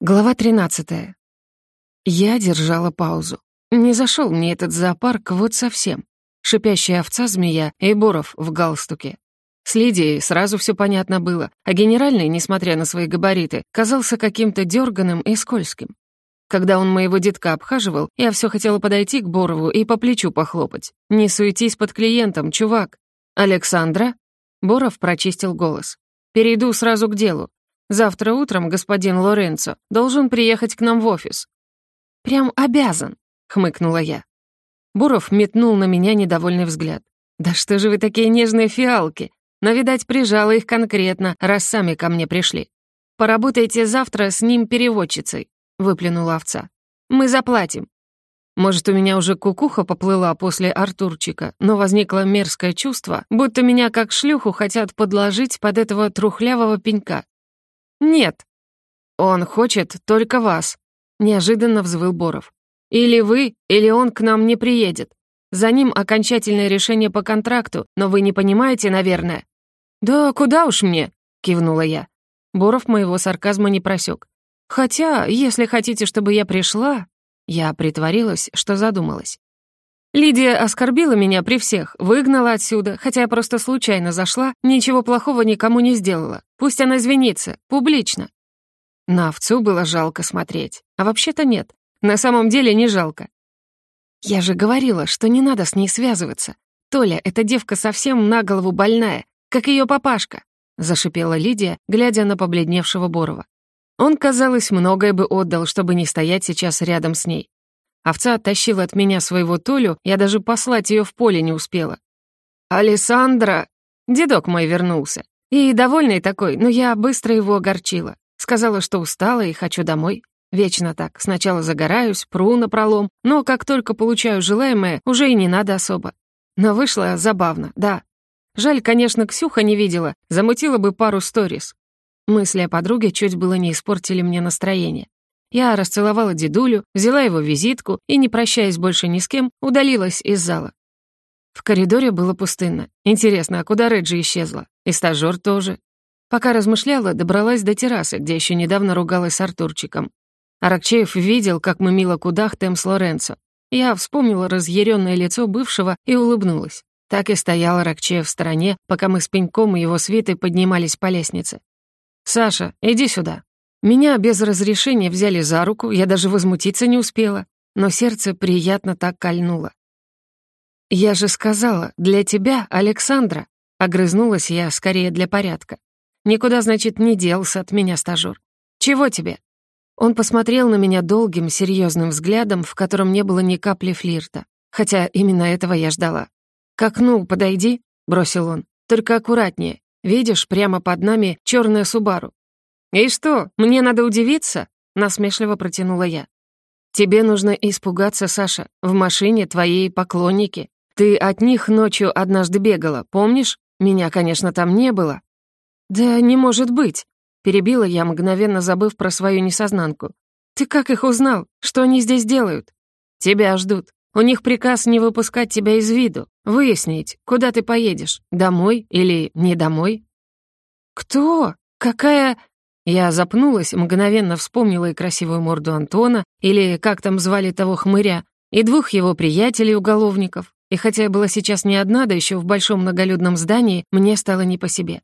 Глава 13. Я держала паузу. Не зашел мне этот зоопарк вот совсем. Шипящая овца-змея и Боров в галстуке. С Лидией сразу все понятно было, а генеральный, несмотря на свои габариты, казался каким-то дерганым и скользким. Когда он моего детка обхаживал, я все хотела подойти к Борову и по плечу похлопать. «Не суетись под клиентом, чувак!» «Александра?» Боров прочистил голос. «Перейду сразу к делу. Завтра утром господин Лоренцо должен приехать к нам в офис». «Прям обязан», — хмыкнула я. Буров метнул на меня недовольный взгляд. «Да что же вы такие нежные фиалки? Но, видать, прижала их конкретно, раз сами ко мне пришли. Поработайте завтра с ним переводчицей», — выплюнула овца. «Мы заплатим». Может, у меня уже кукуха поплыла после Артурчика, но возникло мерзкое чувство, будто меня как шлюху хотят подложить под этого трухлявого пенька. «Нет». «Он хочет только вас», — неожиданно взвыл Боров. «Или вы, или он к нам не приедет. За ним окончательное решение по контракту, но вы не понимаете, наверное». «Да куда уж мне?» — кивнула я. Боров моего сарказма не просек. «Хотя, если хотите, чтобы я пришла...» Я притворилась, что задумалась. Лидия оскорбила меня при всех, выгнала отсюда, хотя я просто случайно зашла, ничего плохого никому не сделала. Пусть она извинится, публично. На овцу было жалко смотреть. А вообще-то нет. На самом деле не жалко. Я же говорила, что не надо с ней связываться. Толя, эта девка совсем на голову больная, как ее папашка, зашипела Лидия, глядя на побледневшего Борова. Он, казалось, многое бы отдал, чтобы не стоять сейчас рядом с ней. Овца оттащила от меня своего Толю, я даже послать ее в поле не успела. «Алессандра!» Дедок мой вернулся. И довольный такой, но я быстро его огорчила. Сказала, что устала и хочу домой. Вечно так. Сначала загораюсь, пру на пролом, но как только получаю желаемое, уже и не надо особо. Но вышло забавно, да. Жаль, конечно, Ксюха не видела, замутила бы пару сторис. Мысли о подруге чуть было не испортили мне настроение. Я расцеловала дедулю, взяла его визитку и, не прощаясь больше ни с кем, удалилась из зала. В коридоре было пустынно. Интересно, а куда Реджи исчезла? И стажёр тоже. Пока размышляла, добралась до террасы, где еще недавно ругалась с Артурчиком. Аракчеев видел, как мы мило кудахтаем с Лоренцо. Я вспомнила разъяренное лицо бывшего и улыбнулась. Так и стоял Аракчеев в стороне, пока мы с Пеньком и его свитой поднимались по лестнице. «Саша, иди сюда», меня без разрешения взяли за руку, я даже возмутиться не успела, но сердце приятно так кольнуло. «Я же сказала, для тебя, Александра», — огрызнулась я скорее для порядка. «Никуда, значит, не делся от меня стажёр. Чего тебе?» Он посмотрел на меня долгим, серьезным взглядом, в котором не было ни капли флирта, хотя именно этого я ждала. «К окну подойди», — бросил он, — «только аккуратнее. Видишь, прямо под нами черная Субару. «И что, мне надо удивиться?» — насмешливо протянула я. «Тебе нужно испугаться, Саша. В машине твои поклонники. Ты от них ночью однажды бегала, помнишь? Меня, конечно, там не было». «Да не может быть», — перебила я, мгновенно забыв про свою несознанку. «Ты как их узнал? Что они здесь делают?» «Тебя ждут. У них приказ не выпускать тебя из виду, выяснить, куда ты поедешь, домой или не домой». «Кто? Какая...» Я запнулась, мгновенно вспомнила и красивую морду Антона, или как там звали того хмыря, и двух его приятелей-уголовников. И хотя я была сейчас не одна, да еще в большом многолюдном здании, мне стало не по себе.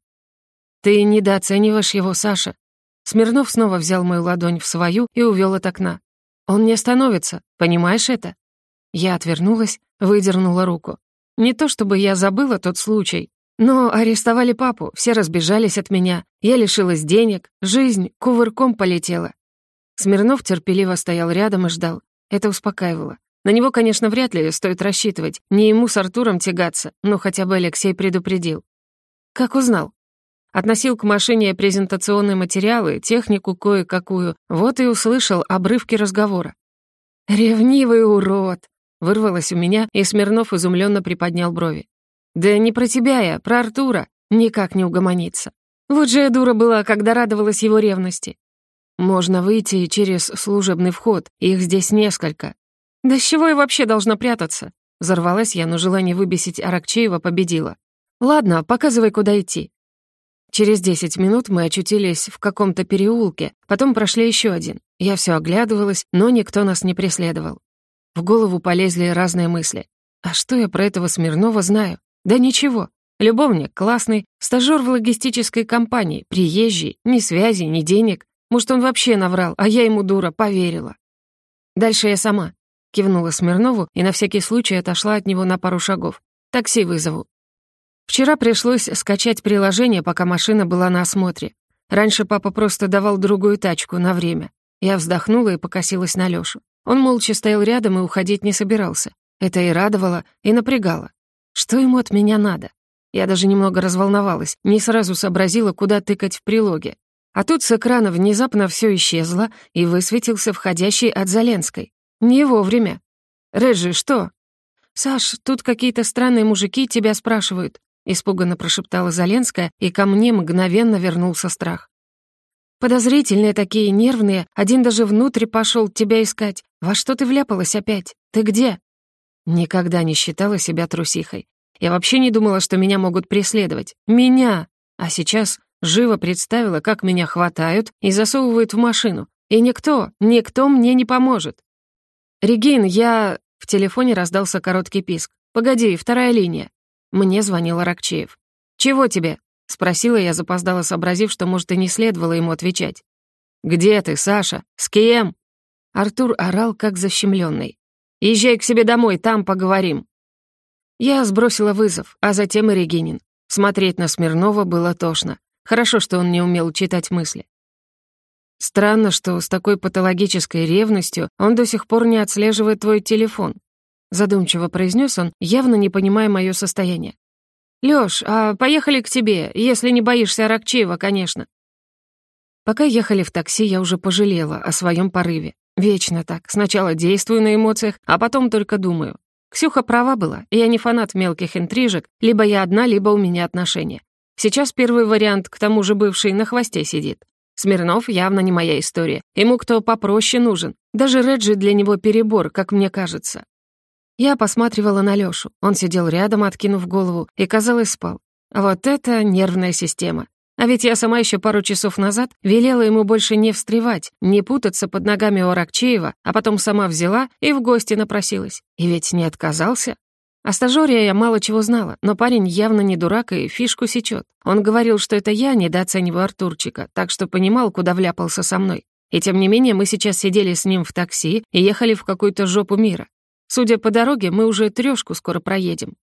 «Ты недооцениваешь его, Саша». Смирнов снова взял мою ладонь в свою и увел от окна. «Он не остановится, понимаешь это?» Я отвернулась, выдернула руку. Не то чтобы я забыла тот случай, но арестовали папу, все разбежались от меня, я лишилась денег, жизнь кувырком полетела. Смирнов терпеливо стоял рядом и ждал. Это успокаивало. На него, конечно, вряд ли стоит рассчитывать, не ему с Артуром тягаться, но хотя бы Алексей предупредил. Как узнал? Относил к машине презентационные материалы, технику кое-какую, вот и услышал обрывки разговора. «Ревнивый урод!» — вырвалось у меня, и Смирнов изумленно приподнял брови. «Да не про тебя я, про Артура. Никак не угомониться. Вот же я дура была, когда радовалась его ревности. Можно выйти через служебный вход, их здесь несколько. Да с чего я вообще должна прятаться? Взорвалась я, но желание выбесить Аракчеева победило. Ладно, показывай, куда идти. Через десять минут мы очутились в каком-то переулке, потом прошли еще один. Я все оглядывалась, но никто нас не преследовал. В голову полезли разные мысли. А что я про этого Смирнова знаю? Да ничего. Любовник классный, стажёр в логистической компании, приезжий, ни связи, ни денег. Может, он вообще наврал, а я ему, дура, поверила. Дальше я сама. Кивнула Смирнову и на всякий случай отошла от него на пару шагов. Такси вызову. Вчера пришлось скачать приложение, пока машина была на осмотре. Раньше папа просто давал другую тачку на время. Я вздохнула и покосилась на Лёшу. Он молча стоял рядом и уходить не собирался. Это и радовало, и напрягало. Что ему от меня надо? Я даже немного разволновалась, не сразу сообразила, куда тыкать в прилоге. А тут с экрана внезапно все исчезло, и высветился входящий от Заленской. Не вовремя. «Реджи, что?» «Саш, тут какие-то странные мужики тебя спрашивают», испуганно прошептала Заленская, и ко мне мгновенно вернулся страх. «Подозрительные такие, нервные, один даже внутрь пошел тебя искать. Во что ты вляпалась опять? Ты где?» Никогда не считала себя трусихой. Я вообще не думала, что меня могут преследовать. Меня! А сейчас живо представила, как меня хватают и засовывают в машину. И никто, никто мне не поможет. «Регин, я...» В телефоне раздался короткий писк. «Погоди, вторая линия». Мне звонил Аракчеев. «Чего тебе?» — спросила я, запоздала, сообразив, что, может, и не следовало ему отвечать. «Где ты, Саша? С кем?» Артур орал, как защемленный. «Езжай к себе домой, там поговорим». Я сбросила вызов, а затем и Регинин. Смотреть на Смирнова было тошно. Хорошо, что он не умел читать мысли. Странно, что с такой патологической ревностью он до сих пор не отслеживает твой телефон. Задумчиво произнес он, явно не понимая мое состояние. «Лёш, а поехали к тебе, если не боишься Аракчеева, конечно». Пока ехали в такси, я уже пожалела о своем порыве. Вечно так. Сначала действую на эмоциях, а потом только думаю. Ксюха права была, я не фанат мелких интрижек, либо я одна, либо у меня отношения. Сейчас первый вариант, к тому же бывший, на хвосте сидит. Смирнов явно не моя история. Ему кто попроще нужен. Даже Реджи для него перебор, как мне кажется. Я посматривала на Лёшу. Он сидел рядом, откинув голову, и, казалось, спал. Вот это нервная система. А ведь я сама еще пару часов назад велела ему больше не встревать, не путаться под ногами у Аракчеева, а потом сама взяла и в гости напросилась. И ведь не отказался. О стажёре я мало чего знала, но парень явно не дурак и фишку сечет. Он говорил, что это я недооцениваю Артурчика, так что понимал, куда вляпался со мной. И тем не менее мы сейчас сидели с ним в такси и ехали в какую-то жопу мира. Судя по дороге, мы уже трёшку скоро проедем.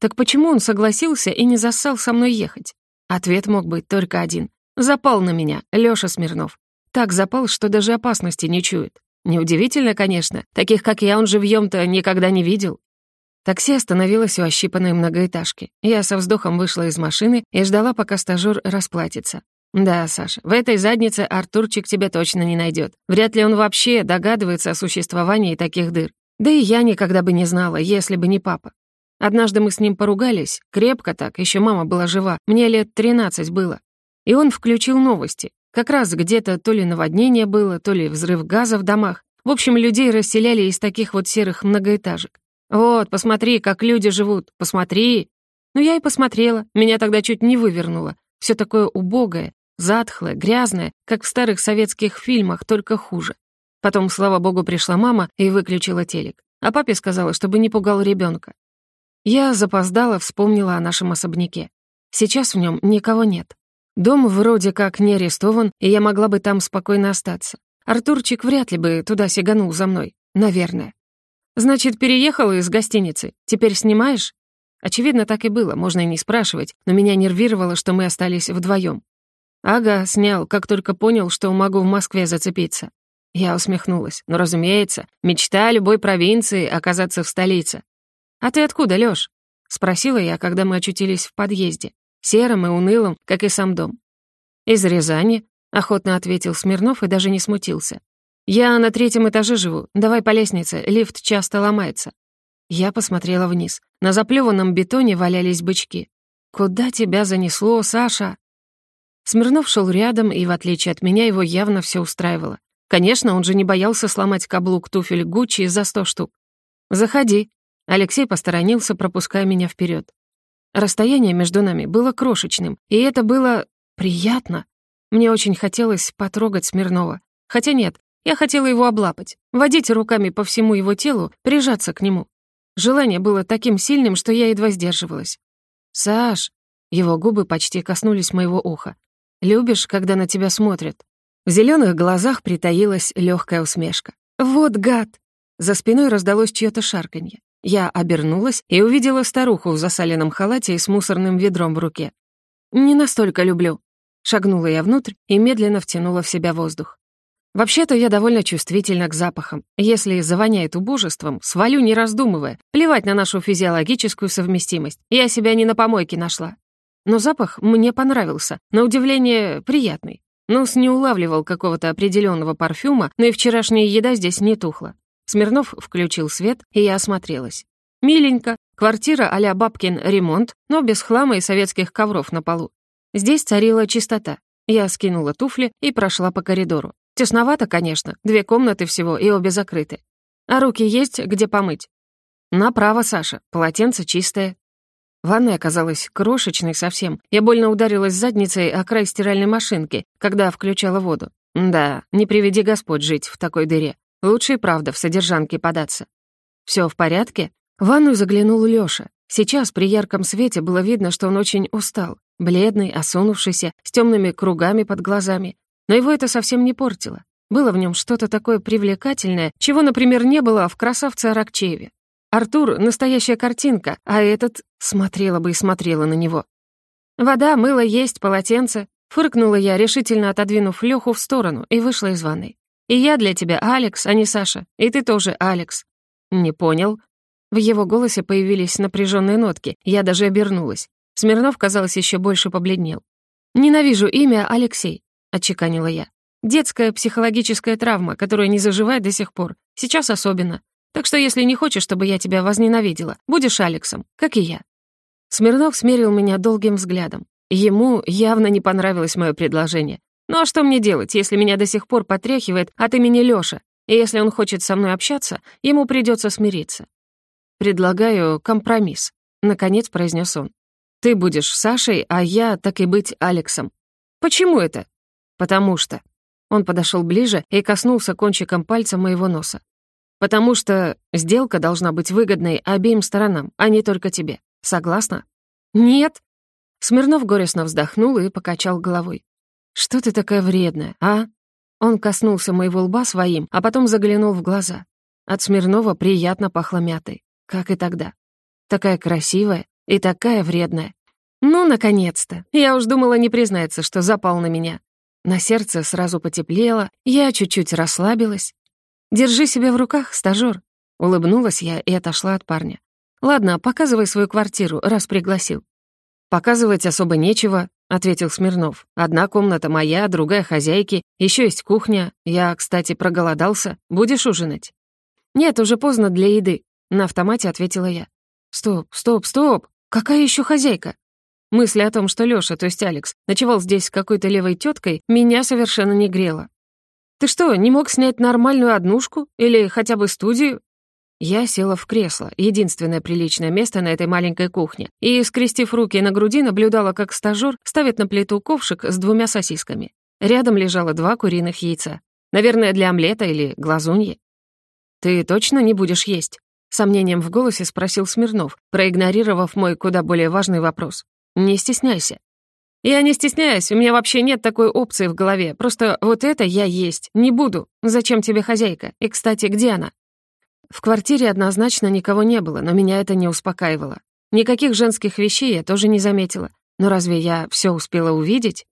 Так почему он согласился и не зассал со мной ехать? Ответ мог быть только один. Запал на меня, Лёша Смирнов. Так запал, что даже опасности не чует. Неудивительно, конечно. Таких, как я, он живьём-то никогда не видел. Такси остановилось у ощипанной многоэтажки. Я со вздохом вышла из машины и ждала, пока стажёр расплатится. «Да, Саша, в этой заднице Артурчик тебя точно не найдет. Вряд ли он вообще догадывается о существовании таких дыр. Да и я никогда бы не знала, если бы не папа. Однажды мы с ним поругались, крепко так, еще мама была жива, мне лет 13 было. И он включил новости. Как раз где-то то ли наводнение было, то ли взрыв газа в домах. В общем, людей расселяли из таких вот серых многоэтажек. «Вот, посмотри, как люди живут, посмотри!» Ну, я и посмотрела, меня тогда чуть не вывернуло. Все такое убогое, затхлое, грязное, как в старых советских фильмах, только хуже. Потом, слава богу, пришла мама и выключила телек. А папе сказала, чтобы не пугал ребенка. Я запоздала, вспомнила о нашем особняке. Сейчас в нем никого нет. Дом вроде как не арестован, и я могла бы там спокойно остаться. Артурчик вряд ли бы туда сиганул за мной. Наверное. «Значит, переехала из гостиницы. Теперь снимаешь?» Очевидно, так и было, можно и не спрашивать, но меня нервировало, что мы остались вдвоем. «Ага, снял, как только понял, что могу в Москве зацепиться». Я усмехнулась. «Ну, разумеется, мечта любой провинции — оказаться в столице». «А ты откуда, Лёш?» — спросила я, когда мы очутились в подъезде, серым и унылым, как и сам дом. «Из Рязани», — охотно ответил Смирнов и даже не смутился. «Я на третьем этаже живу. Давай по лестнице, лифт часто ломается». Я посмотрела вниз. На заплеванном бетоне валялись бычки. «Куда тебя занесло, Саша?» Смирнов шел рядом, и, в отличие от меня, его явно все устраивало. Конечно, он же не боялся сломать каблук туфель Гуччи за сто штук. «Заходи». Алексей посторонился, пропуская меня вперед. Расстояние между нами было крошечным, и это было приятно. Мне очень хотелось потрогать Смирнова. Хотя нет, Я хотела его облапать, водить руками по всему его телу, прижаться к нему. Желание было таким сильным, что я едва сдерживалась. «Саш!» Его губы почти коснулись моего уха. «Любишь, когда на тебя смотрят?» В зеленых глазах притаилась легкая усмешка. «Вот гад!» За спиной раздалось чьё-то шарканье. Я обернулась и увидела старуху в засаленном халате и с мусорным ведром в руке. «Не настолько люблю». Шагнула я внутрь и медленно втянула в себя воздух. Вообще-то я довольно чувствительна к запахам. Если завоняет убожеством, свалю не раздумывая. Плевать на нашу физиологическую совместимость. Я себя не на помойке нашла. Но запах мне понравился, на удивление приятный. Нос не улавливал какого-то определенного парфюма, но и вчерашняя еда здесь не тухла. Смирнов включил свет, и я осмотрелась. Миленько, квартира а-ля бабкин ремонт, но без хлама и советских ковров на полу. Здесь царила чистота. Я скинула туфли и прошла по коридору. Тесновато, конечно, две комнаты всего и обе закрыты. А руки есть, где помыть? Направо, Саша, полотенце чистое. Ванная оказалась крошечной совсем. Я больно ударилась задницей о край стиральной машинки, когда включала воду. Да, не приведи Господь жить в такой дыре. Лучше и правда в содержанке податься. Все в порядке? В ванную заглянул Лёша. Сейчас при ярком свете было видно, что он очень устал. Бледный, осунувшийся, с темными кругами под глазами. Но его это совсем не портило. Было в нем что-то такое привлекательное, чего, например, не было в красавце Аракчееве. Артур — настоящая картинка, а этот смотрела бы и смотрела на него. «Вода, мыло есть, полотенце», — фыркнула я, решительно отодвинув Лёху в сторону, и вышла из ванной. «И я для тебя Алекс, а не Саша, и ты тоже Алекс». «Не понял». В его голосе появились напряженные нотки, я даже обернулась. Смирнов, казалось, еще больше побледнел. «Ненавижу имя Алексей отчеканила я. «Детская психологическая травма, которая не заживает до сих пор. Сейчас особенно. Так что если не хочешь, чтобы я тебя возненавидела, будешь Алексом, как и я». Смирнов смерил меня долгим взглядом. Ему явно не понравилось мое предложение. Ну а что мне делать, если меня до сих пор потряхивает от имени Лёша, и если он хочет со мной общаться, ему придется смириться? «Предлагаю компромисс», — наконец произнес он. «Ты будешь Сашей, а я, так и быть, Алексом». «Почему это?» «Потому что...» Он подошел ближе и коснулся кончиком пальца моего носа. «Потому что сделка должна быть выгодной обеим сторонам, а не только тебе. Согласна?» «Нет». Смирнов горестно вздохнул и покачал головой. «Что ты такая вредная, а?» Он коснулся моего лба своим, а потом заглянул в глаза. От Смирнова приятно пахло мятой, как и тогда. Такая красивая и такая вредная. Ну, наконец-то. Я уж думала, не признается, что запал на меня. На сердце сразу потеплело, я чуть-чуть расслабилась. «Держи себя в руках, стажёр», — улыбнулась я и отошла от парня. «Ладно, показывай свою квартиру, раз пригласил». «Показывать особо нечего», — ответил Смирнов. «Одна комната моя, другая хозяйки, еще есть кухня. Я, кстати, проголодался. Будешь ужинать?» «Нет, уже поздно для еды», — на автомате ответила я. «Стоп, стоп, стоп! Какая еще хозяйка?» Мысль о том, что Лёша, то есть Алекс, ночевал здесь с какой-то левой тёткой, меня совершенно не грела. «Ты что, не мог снять нормальную однушку? Или хотя бы студию?» Я села в кресло, единственное приличное место на этой маленькой кухне, и, скрестив руки на груди, наблюдала, как стажёр ставит на плиту ковшик с двумя сосисками. Рядом лежало два куриных яйца. Наверное, для омлета или глазуньи. «Ты точно не будешь есть?» Сомнением в голосе спросил Смирнов, проигнорировав мой куда более важный вопрос. Не стесняйся. Я не стесняюсь, у меня вообще нет такой опции в голове. Просто вот это я есть, не буду. Зачем тебе хозяйка? И, кстати, где она? В квартире однозначно никого не было, но меня это не успокаивало. Никаких женских вещей я тоже не заметила. Но разве я все успела увидеть?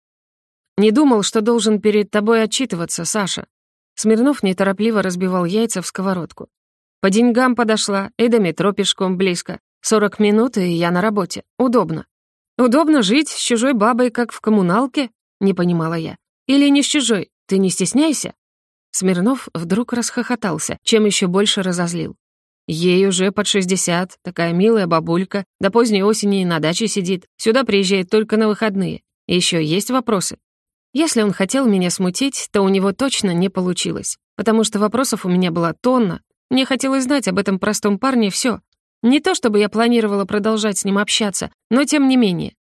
Не думал, что должен перед тобой отчитываться, Саша. Смирнов неторопливо разбивал яйца в сковородку. По деньгам подошла, и до метро пешком близко. Сорок минут, и я на работе. Удобно. «Удобно жить с чужой бабой, как в коммуналке?» — не понимала я. «Или не с чужой? Ты не стесняйся?» Смирнов вдруг расхохотался, чем еще больше разозлил. Ей уже под 60, такая милая бабулька, до поздней осени на даче сидит, сюда приезжает только на выходные. Еще есть вопросы? Если он хотел меня смутить, то у него точно не получилось, потому что вопросов у меня была тонна. Мне хотелось знать об этом простом парне все, не то чтобы я планировала продолжать с ним общаться, но тем не менее.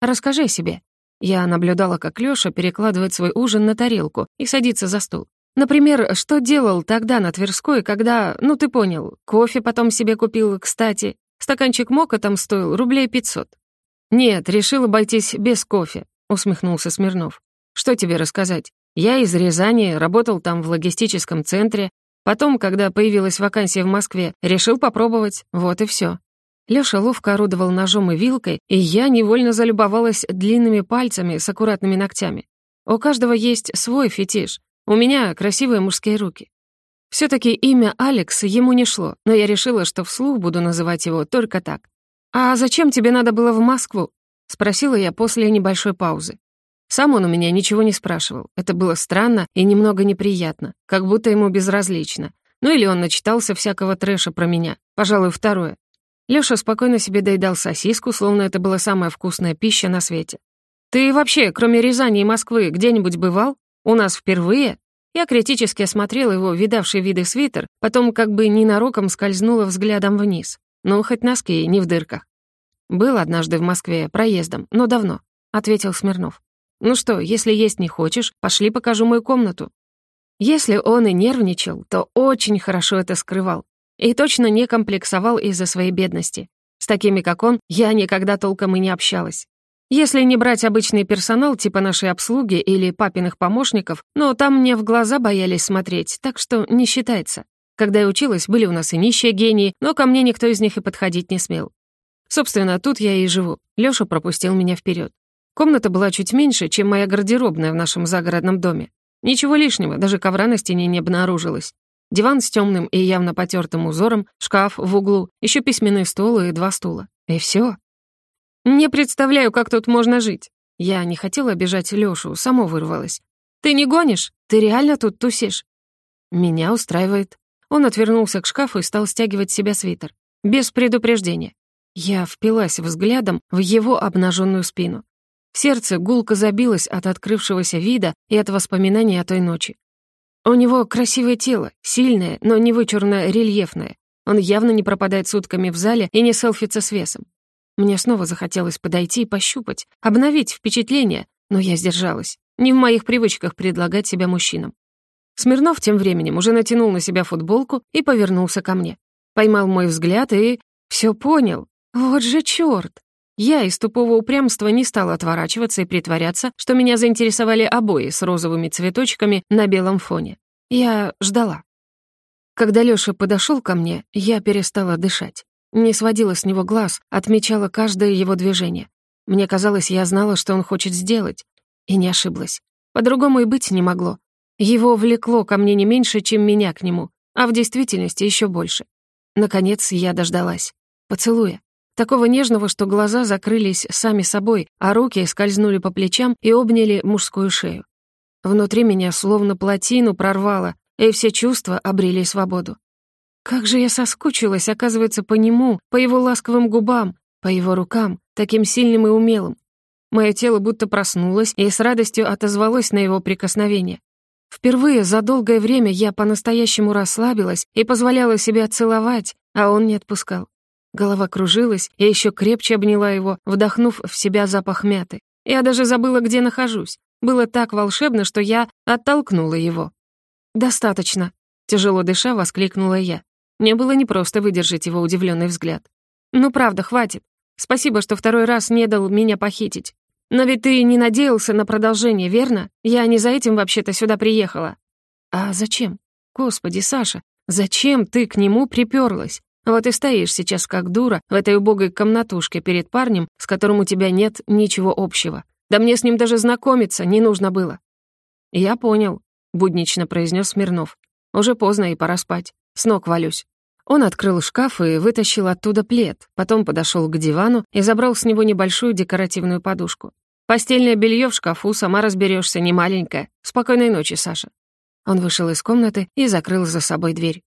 Расскажи о себе. Я наблюдала, как Лёша перекладывает свой ужин на тарелку и садится за стол. Например, что делал тогда на Тверской, когда, ну ты понял, кофе потом себе купил, кстати. Стаканчик мока там стоил рублей 500. Нет, решил обойтись без кофе, усмехнулся Смирнов. Что тебе рассказать? Я из Рязани, работал там в логистическом центре. Потом, когда появилась вакансия в Москве, решил попробовать. Вот и все. Лёша ловко орудовал ножом и вилкой, и я невольно залюбовалась длинными пальцами с аккуратными ногтями. У каждого есть свой фетиш. У меня красивые мужские руки. все таки имя Алекс ему не шло, но я решила, что вслух буду называть его только так. «А зачем тебе надо было в Москву?» — спросила я после небольшой паузы. Сам он у меня ничего не спрашивал. Это было странно и немного неприятно, как будто ему безразлично. Ну или он начитался всякого трэша про меня. Пожалуй, второе. Лёша спокойно себе доедал сосиску, словно это была самая вкусная пища на свете. «Ты вообще, кроме Рязани и Москвы, где-нибудь бывал? У нас впервые?» Я критически осмотрела его видавший виды свитер, потом как бы ненароком скользнула взглядом вниз. Ну, хоть носки, не в дырках. «Был однажды в Москве, проездом, но давно», — ответил Смирнов. «Ну что, если есть не хочешь, пошли покажу мою комнату». Если он и нервничал, то очень хорошо это скрывал. И точно не комплексовал из-за своей бедности. С такими, как он, я никогда толком и не общалась. Если не брать обычный персонал типа нашей обслуги или папиных помощников, но там мне в глаза боялись смотреть, так что не считается. Когда я училась, были у нас и нищие гении, но ко мне никто из них и подходить не смел. Собственно, тут я и живу. Лёша пропустил меня вперед. Комната была чуть меньше, чем моя гардеробная в нашем загородном доме. Ничего лишнего, даже ковра на стене не обнаружилось. Диван с темным и явно потертым узором, шкаф в углу, еще письменный стол и два стула. И все. «Не представляю, как тут можно жить». Я не хотела обижать Лёшу, само вырвалась. «Ты не гонишь? Ты реально тут тусишь?» «Меня устраивает». Он отвернулся к шкафу и стал стягивать себя свитер. Без предупреждения. Я впилась взглядом в его обнаженную спину. Сердце гулко забилось от открывшегося вида и от воспоминаний о той ночи. У него красивое тело, сильное, но не вычурно рельефное. Он явно не пропадает сутками в зале и не селфится с весом. Мне снова захотелось подойти и пощупать, обновить впечатление, но я сдержалась. Не в моих привычках предлагать себя мужчинам. Смирнов тем временем уже натянул на себя футболку и повернулся ко мне. Поймал мой взгляд и... все понял. Вот же чёрт! Я из тупого упрямства не стала отворачиваться и притворяться, что меня заинтересовали обои с розовыми цветочками на белом фоне. Я ждала. Когда Лёша подошёл ко мне, я перестала дышать. Не сводила с него глаз, отмечала каждое его движение. Мне казалось, я знала, что он хочет сделать. И не ошиблась. По-другому и быть не могло. Его влекло ко мне не меньше, чем меня к нему, а в действительности еще больше. Наконец я дождалась. Поцелуя. Такого нежного, что глаза закрылись сами собой, а руки скользнули по плечам и обняли мужскую шею. Внутри меня словно плотину прорвало, и все чувства обрели свободу. Как же я соскучилась, оказывается, по нему, по его ласковым губам, по его рукам, таким сильным и умелым. Мое тело будто проснулось и с радостью отозвалось на его прикосновение. Впервые за долгое время я по-настоящему расслабилась и позволяла себя целовать, а он не отпускал. Голова кружилась, я еще крепче обняла его, вдохнув в себя запах мяты. Я даже забыла, где нахожусь. Было так волшебно, что я оттолкнула его. «Достаточно», — тяжело дыша воскликнула я. Мне было непросто выдержать его удивленный взгляд. «Ну правда, хватит. Спасибо, что второй раз не дал меня похитить. Но ведь ты не надеялся на продолжение, верно? Я не за этим вообще-то сюда приехала». «А зачем? Господи, Саша, зачем ты к нему приперлась? Вот и стоишь сейчас как дура в этой убогой комнатушке перед парнем, с которым у тебя нет ничего общего. Да мне с ним даже знакомиться не нужно было». «Я понял», — буднично произнес Смирнов. «Уже поздно и пора спать. С ног валюсь». Он открыл шкаф и вытащил оттуда плед, потом подошел к дивану и забрал с него небольшую декоративную подушку. «Постельное белье в шкафу, сама разберешься, не маленькое. Спокойной ночи, Саша». Он вышел из комнаты и закрыл за собой дверь.